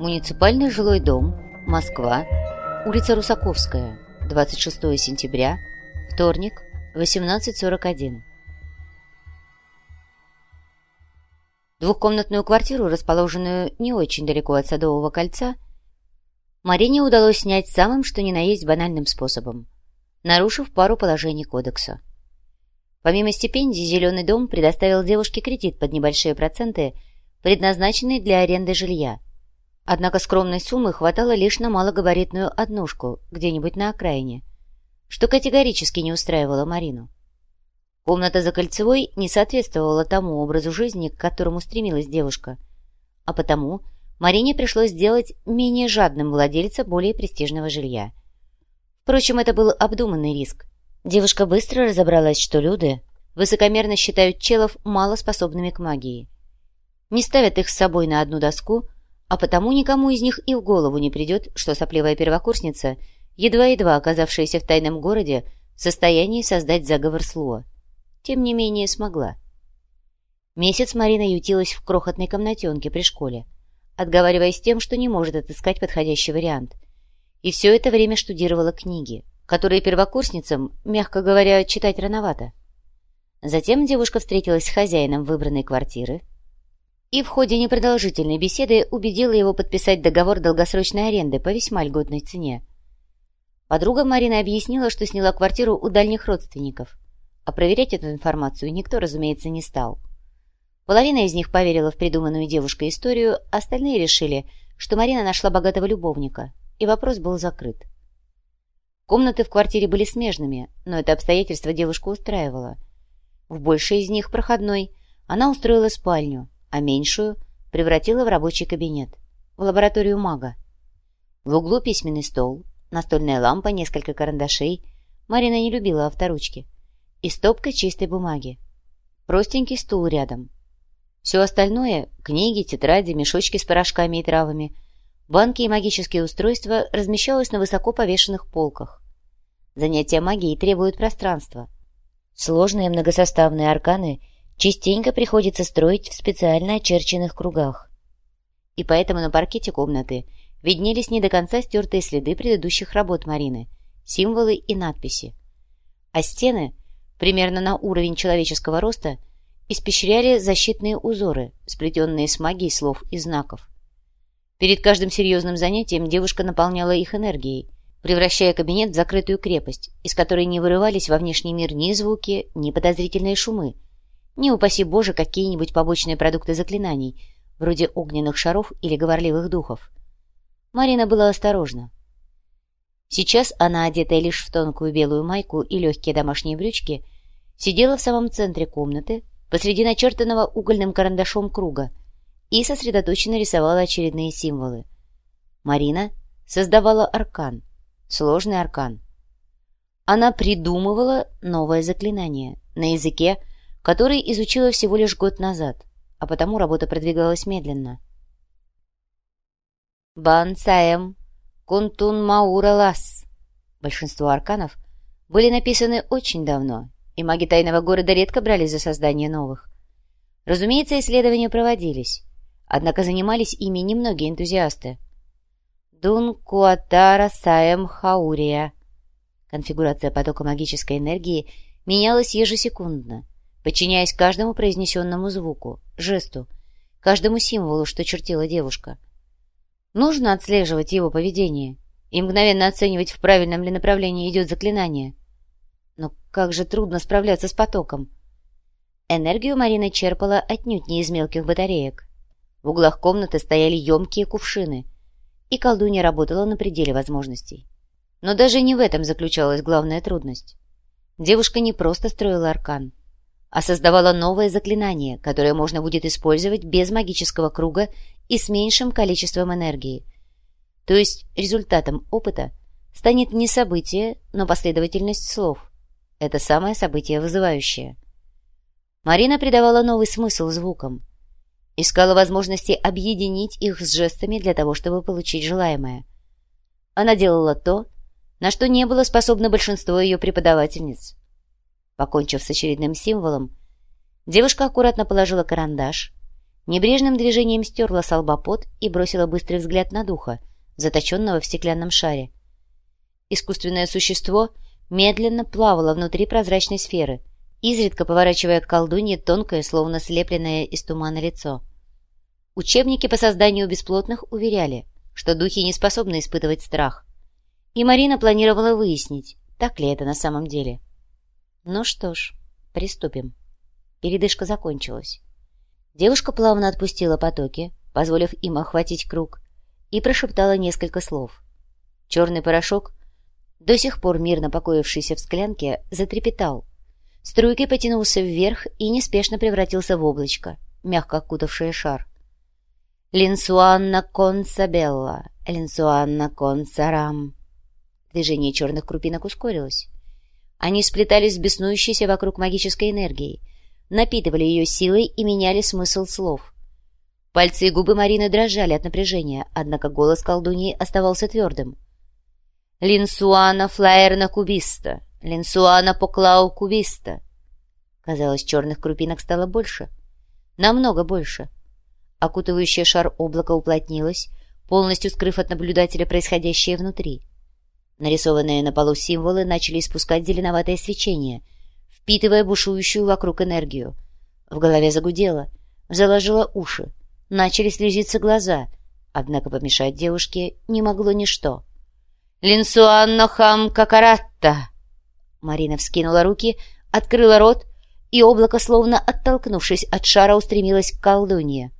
Муниципальный жилой дом, Москва, улица Русаковская, 26 сентября, вторник, 18.41. Двухкомнатную квартиру, расположенную не очень далеко от Садового кольца, Марине удалось снять самым что ни на есть банальным способом, нарушив пару положений кодекса. Помимо стипендий, «Зеленый дом» предоставил девушке кредит под небольшие проценты, предназначенный для аренды жилья. Однако скромной суммы хватало лишь на малогабаритную однушку где-нибудь на окраине, что категорически не устраивало Марину. Комната за кольцевой не соответствовала тому образу жизни, к которому стремилась девушка, а потому Марине пришлось сделать менее жадным владельца более престижного жилья. Впрочем, это был обдуманный риск. Девушка быстро разобралась, что люди высокомерно считают челов малоспособными к магии. Не ставят их с собой на одну доску, а потому никому из них и в голову не придет, что сопливая первокурсница, едва-едва оказавшаяся в тайном городе, в состоянии создать заговор Слуа. Тем не менее смогла. Месяц Марина ютилась в крохотной комнатенке при школе, отговариваясь тем, что не может отыскать подходящий вариант. И все это время штудировала книги, которые первокурсницам, мягко говоря, читать рановато. Затем девушка встретилась с хозяином выбранной квартиры и в ходе непродолжительной беседы убедила его подписать договор долгосрочной аренды по весьма льготной цене. Подруга Марина объяснила, что сняла квартиру у дальних родственников, а проверять эту информацию никто, разумеется, не стал. Половина из них поверила в придуманную девушкой историю, остальные решили, что Марина нашла богатого любовника, и вопрос был закрыт. Комнаты в квартире были смежными, но это обстоятельство девушку устраивало. В большей из них, проходной, она устроила спальню, а меньшую превратила в рабочий кабинет, в лабораторию мага. В углу письменный стол, настольная лампа, несколько карандашей. Марина не любила авторучки. И стопка чистой бумаги. Простенький стул рядом. Все остальное — книги, тетради, мешочки с порошками и травами — Банки и магические устройства размещалось на высоко повешенных полках. Занятия магией требуют пространства. Сложные многосоставные арканы частенько приходится строить в специально очерченных кругах. И поэтому на паркете комнаты виднелись не до конца стертые следы предыдущих работ Марины, символы и надписи. А стены, примерно на уровень человеческого роста, испещряли защитные узоры, сплетенные с магией слов и знаков. Перед каждым серьезным занятием девушка наполняла их энергией – превращая кабинет в закрытую крепость, из которой не вырывались во внешний мир ни звуки, ни подозрительные шумы, ни, упаси Боже, какие-нибудь побочные продукты заклинаний, вроде огненных шаров или говорливых духов. Марина была осторожна. Сейчас она, одетая лишь в тонкую белую майку и легкие домашние брючки, сидела в самом центре комнаты, посреди начертанного угольным карандашом круга, и сосредоточенно рисовала очередные символы. Марина создавала аркан — Сложный аркан. Она придумывала новое заклинание на языке, который изучила всего лишь год назад, а потому работа продвигалась медленно. «Бан Саэм, Кунтун Маура Лас». Большинство арканов были написаны очень давно, и маги тайного города редко брались за создание новых. Разумеется, исследования проводились, однако занимались ими немногие энтузиасты – Дун Куатара Саем Хаурия. Конфигурация потока магической энергии менялась ежесекундно, подчиняясь каждому произнесенному звуку, жесту, каждому символу, что чертила девушка. Нужно отслеживать его поведение и мгновенно оценивать, в правильном ли направлении идет заклинание. Но как же трудно справляться с потоком. Энергию Марина черпала отнюдь не из мелких батареек. В углах комнаты стояли емкие кувшины — и колдунья работала на пределе возможностей. Но даже не в этом заключалась главная трудность. Девушка не просто строила аркан, а создавала новое заклинание, которое можно будет использовать без магического круга и с меньшим количеством энергии. То есть результатом опыта станет не событие, но последовательность слов. Это самое событие вызывающее. Марина придавала новый смысл звукам, Искала возможности объединить их с жестами для того, чтобы получить желаемое. Она делала то, на что не было способно большинство ее преподавательниц. Покончив с очередным символом, девушка аккуратно положила карандаш, Небрежным движением стерла с и бросила быстрый взгляд на духа, заточенного в стеклянном шаре. Искусственное существо медленно плавало внутри прозрачной сферы, изредка поворачивая к колдунье тонкое, словно слепленное из тумана лицо. Учебники по созданию бесплотных уверяли, что духи не способны испытывать страх. И Марина планировала выяснить, так ли это на самом деле. Ну что ж, приступим. Передышка закончилась. Девушка плавно отпустила потоки, позволив им охватить круг, и прошептала несколько слов. Черный порошок, до сих пор мирно покоившийся в склянке, затрепетал. Струйкой потянулся вверх и неспешно превратился в облачко, мягко окутавшее шар. «Линсуанна консабелла, линсуанна консарам». Движение черных крупинок ускорилось. Они сплетались с беснующейся вокруг магической энергией, напитывали ее силой и меняли смысл слов. Пальцы и губы Марины дрожали от напряжения, однако голос колдуньи оставался твердым. «Линсуана флаерна кубиста! Линсуана поклау кубиста!» Казалось, черных крупинок стало больше. Намного больше. Окутывающее шар облако уплотнилось, полностью скрыв от наблюдателя происходящее внутри. Нарисованные на полу символы начали испускать зеленоватое свечение — впитывая бушующую вокруг энергию. В голове загудело, заложило уши, начали слезиться глаза, однако помешать девушке не могло ничто. «Линсуанно хам какаратта!» Марина вскинула руки, открыла рот, и облако, словно оттолкнувшись от шара, устремилось к колдунье.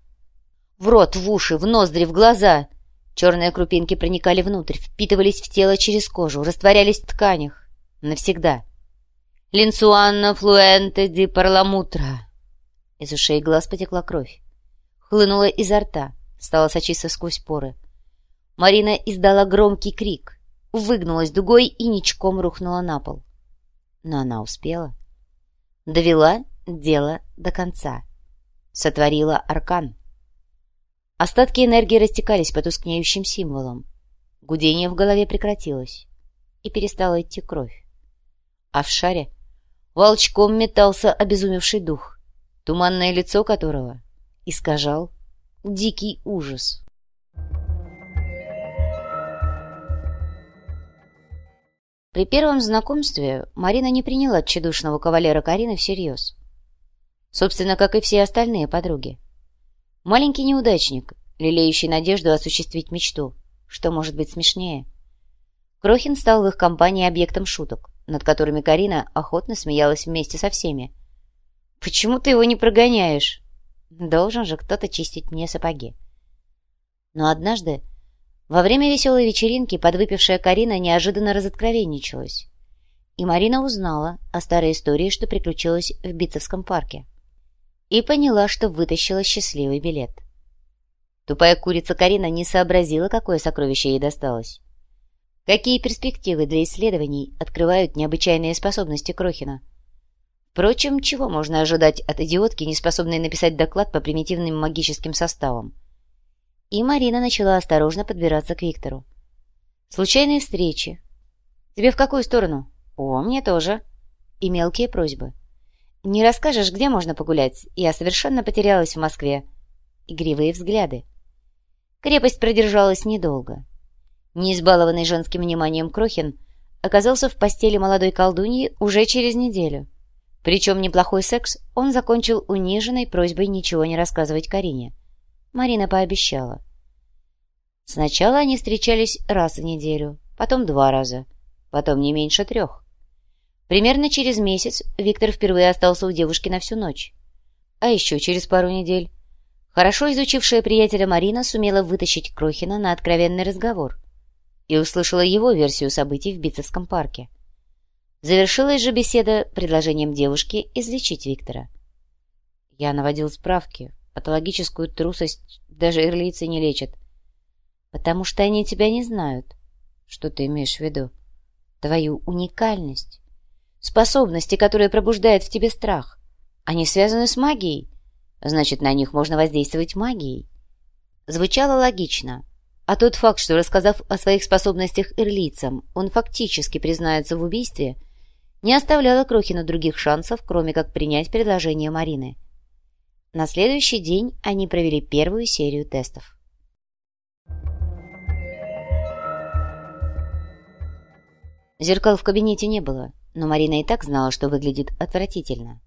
В рот, в уши, в ноздри, в глаза. Черные крупинки проникали внутрь, впитывались в тело через кожу, растворялись в тканях. Навсегда. Линсуанна флуэнте ди парламутра. Из ушей и глаз потекла кровь. Хлынула изо рта, стала сочиться сквозь поры. Марина издала громкий крик, выгнулась дугой и ничком рухнула на пол. Но она успела. Довела дело до конца. Сотворила аркан. Остатки энергии растекались по тускнеющим символам. Гудение в голове прекратилось, и перестала идти кровь. А в шаре волчком метался обезумевший дух, туманное лицо которого искажал дикий ужас. При первом знакомстве Марина не приняла тщедушного кавалера Карины всерьез. Собственно, как и все остальные подруги. Маленький неудачник, лелеющий надежду осуществить мечту, что может быть смешнее. Крохин стал в их компании объектом шуток над которыми Карина охотно смеялась вместе со всеми. «Почему ты его не прогоняешь?» «Должен же кто-то чистить мне сапоги». Но однажды, во время веселой вечеринки, подвыпившая Карина неожиданно разоткровенничалась. И Марина узнала о старой истории, что приключилось в Битцевском парке. И поняла, что вытащила счастливый билет. Тупая курица Карина не сообразила, какое сокровище ей досталось. Какие перспективы для исследований открывают необычайные способности Крохина? Впрочем, чего можно ожидать от идиотки, не способной написать доклад по примитивным магическим составам? И Марина начала осторожно подбираться к Виктору. Случайные встречи. Тебе в какую сторону? О, мне тоже. И мелкие просьбы. Не расскажешь, где можно погулять? Я совершенно потерялась в Москве. Игривые взгляды. Крепость продержалась недолго. Не избалованный женским вниманием Крохин оказался в постели молодой колдуньи уже через неделю. Причем неплохой секс он закончил униженной просьбой ничего не рассказывать Карине. Марина пообещала. Сначала они встречались раз в неделю, потом два раза, потом не меньше трех. Примерно через месяц Виктор впервые остался у девушки на всю ночь. А еще через пару недель хорошо изучившая приятеля Марина сумела вытащить Крохина на откровенный разговор – и услышала его версию событий в Битцевском парке. Завершилась же беседа предложением девушки излечить Виктора. Я наводил справки. Патологическую трусость даже ирлийцы не лечат. Потому что они тебя не знают. Что ты имеешь в виду? Твою уникальность. Способности, которые пробуждают в тебе страх. Они связаны с магией. Значит, на них можно воздействовать магией. Звучало логично, а тот факт, что, рассказав о своих способностях ирлийцам, он фактически признается в убийстве, не оставляло Крохину других шансов, кроме как принять предложение Марины. На следующий день они провели первую серию тестов. Зеркал в кабинете не было, но Марина и так знала, что выглядит отвратительно.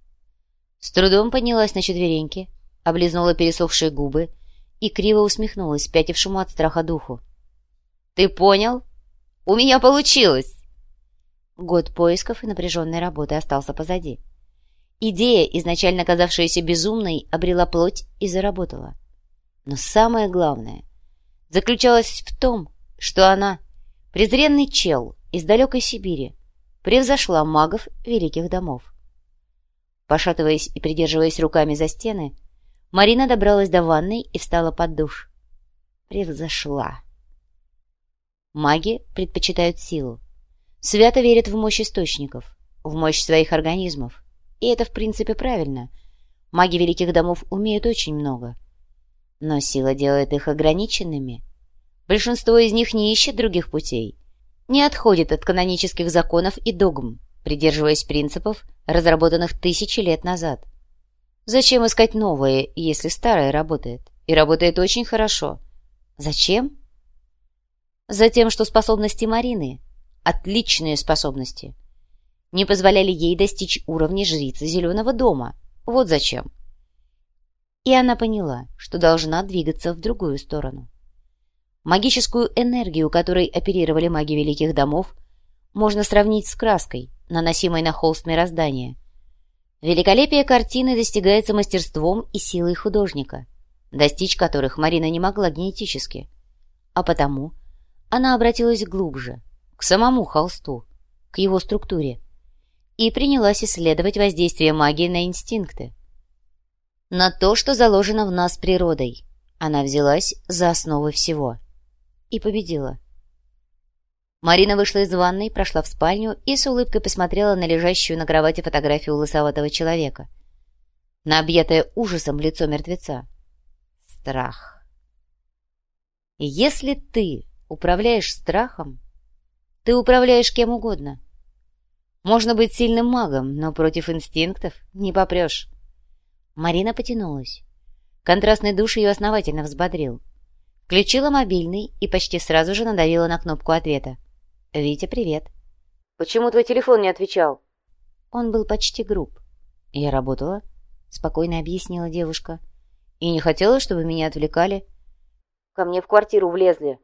С трудом поднялась на четвереньки, облизнула пересохшие губы и криво усмехнулась пятившему от страха духу. «Ты понял? У меня получилось!» Год поисков и напряженной работы остался позади. Идея, изначально казавшаяся безумной, обрела плоть и заработала. Но самое главное заключалось в том, что она, презренный чел из далекой Сибири, превзошла магов великих домов. Пошатываясь и придерживаясь руками за стены, Марина добралась до ванной и встала под душ. Превзошла. Маги предпочитают силу. Свято верят в мощь источников, в мощь своих организмов. И это, в принципе, правильно. Маги великих домов умеют очень много. Но сила делает их ограниченными. Большинство из них не ищет других путей, не отходит от канонических законов и догм, придерживаясь принципов, разработанных тысячи лет назад. Зачем искать новое, если старое работает? И работает очень хорошо. Зачем? Затем, что способности Марины, отличные способности, не позволяли ей достичь уровня жрицы Зеленого дома. Вот зачем. И она поняла, что должна двигаться в другую сторону. Магическую энергию, которой оперировали маги Великих Домов, можно сравнить с краской, наносимой на холст мироздания. Великолепие картины достигается мастерством и силой художника, достичь которых Марина не могла генетически. А потому она обратилась глубже, к самому холсту, к его структуре, и принялась исследовать воздействие магии на инстинкты. На то, что заложено в нас природой, она взялась за основы всего и победила. Марина вышла из ванной, прошла в спальню и с улыбкой посмотрела на лежащую на кровати фотографию лысоватого человека. На объятое ужасом лицо мертвеца. Страх. Если ты управляешь страхом, ты управляешь кем угодно. Можно быть сильным магом, но против инстинктов не попрешь. Марина потянулась. Контрастный душ ее основательно взбодрил. Включила мобильный и почти сразу же надавила на кнопку ответа. «Витя, привет». «Почему твой телефон не отвечал?» Он был почти груб. «Я работала», — спокойно объяснила девушка. «И не хотела, чтобы меня отвлекали». «Ко мне в квартиру влезли».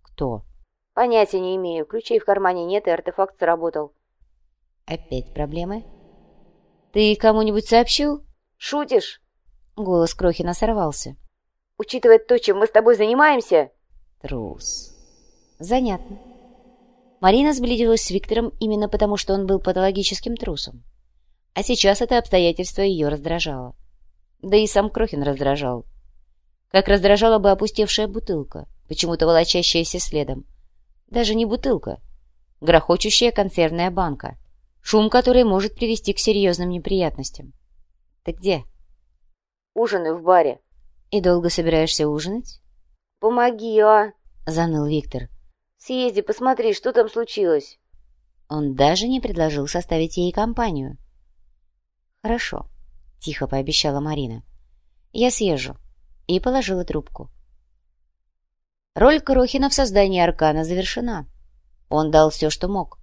«Кто?» «Понятия не имею. Ключей в кармане нет, и артефакт сработал». «Опять проблемы?» «Ты кому-нибудь сообщил?» «Шутишь?» Голос Крохина сорвался. Учитывая то, чем мы с тобой занимаемся...» «Трус. Занятно». Марина сблизилась с Виктором именно потому, что он был патологическим трусом. А сейчас это обстоятельство ее раздражало. Да и сам Крохин раздражал. Как раздражала бы опустевшая бутылка, почему-то волочащаяся следом. Даже не бутылка. Грохочущая консервная банка, шум которой может привести к серьезным неприятностям. «Ты где?» «Ужинаю в баре», «И долго собираешься ужинать?» «Помоги, а!» — заныл Виктор. «Съезди, посмотри, что там случилось!» Он даже не предложил составить ей компанию. «Хорошо», — тихо пообещала Марина. «Я съезжу». И положила трубку. Роль Крохина в создании Аркана завершена. Он дал все, что мог.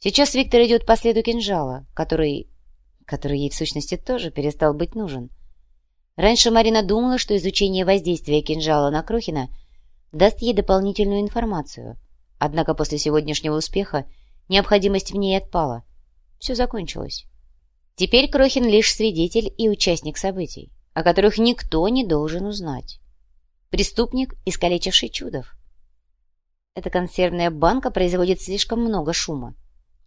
Сейчас Виктор идет по следу кинжала, который... который ей в сущности тоже перестал быть нужен — Раньше Марина думала, что изучение воздействия кинжала на Крохина даст ей дополнительную информацию. Однако после сегодняшнего успеха необходимость в ней отпала. Все закончилось. Теперь Крохин лишь свидетель и участник событий, о которых никто не должен узнать. Преступник, искалечивший чудов. Эта консервная банка производит слишком много шума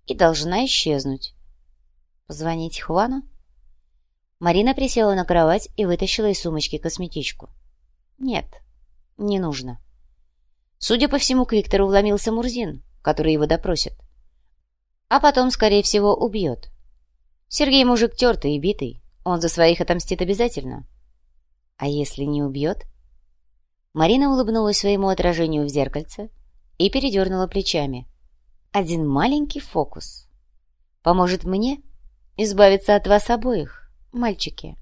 и должна исчезнуть. Позвонить Хвану? Марина присела на кровать и вытащила из сумочки косметичку. «Нет, не нужно». Судя по всему, к Виктору вломился Мурзин, который его допросит. А потом, скорее всего, убьет. Сергей мужик тертый и битый, он за своих отомстит обязательно. А если не убьет? Марина улыбнулась своему отражению в зеркальце и передернула плечами. Один маленький фокус. Поможет мне избавиться от вас обоих мальчики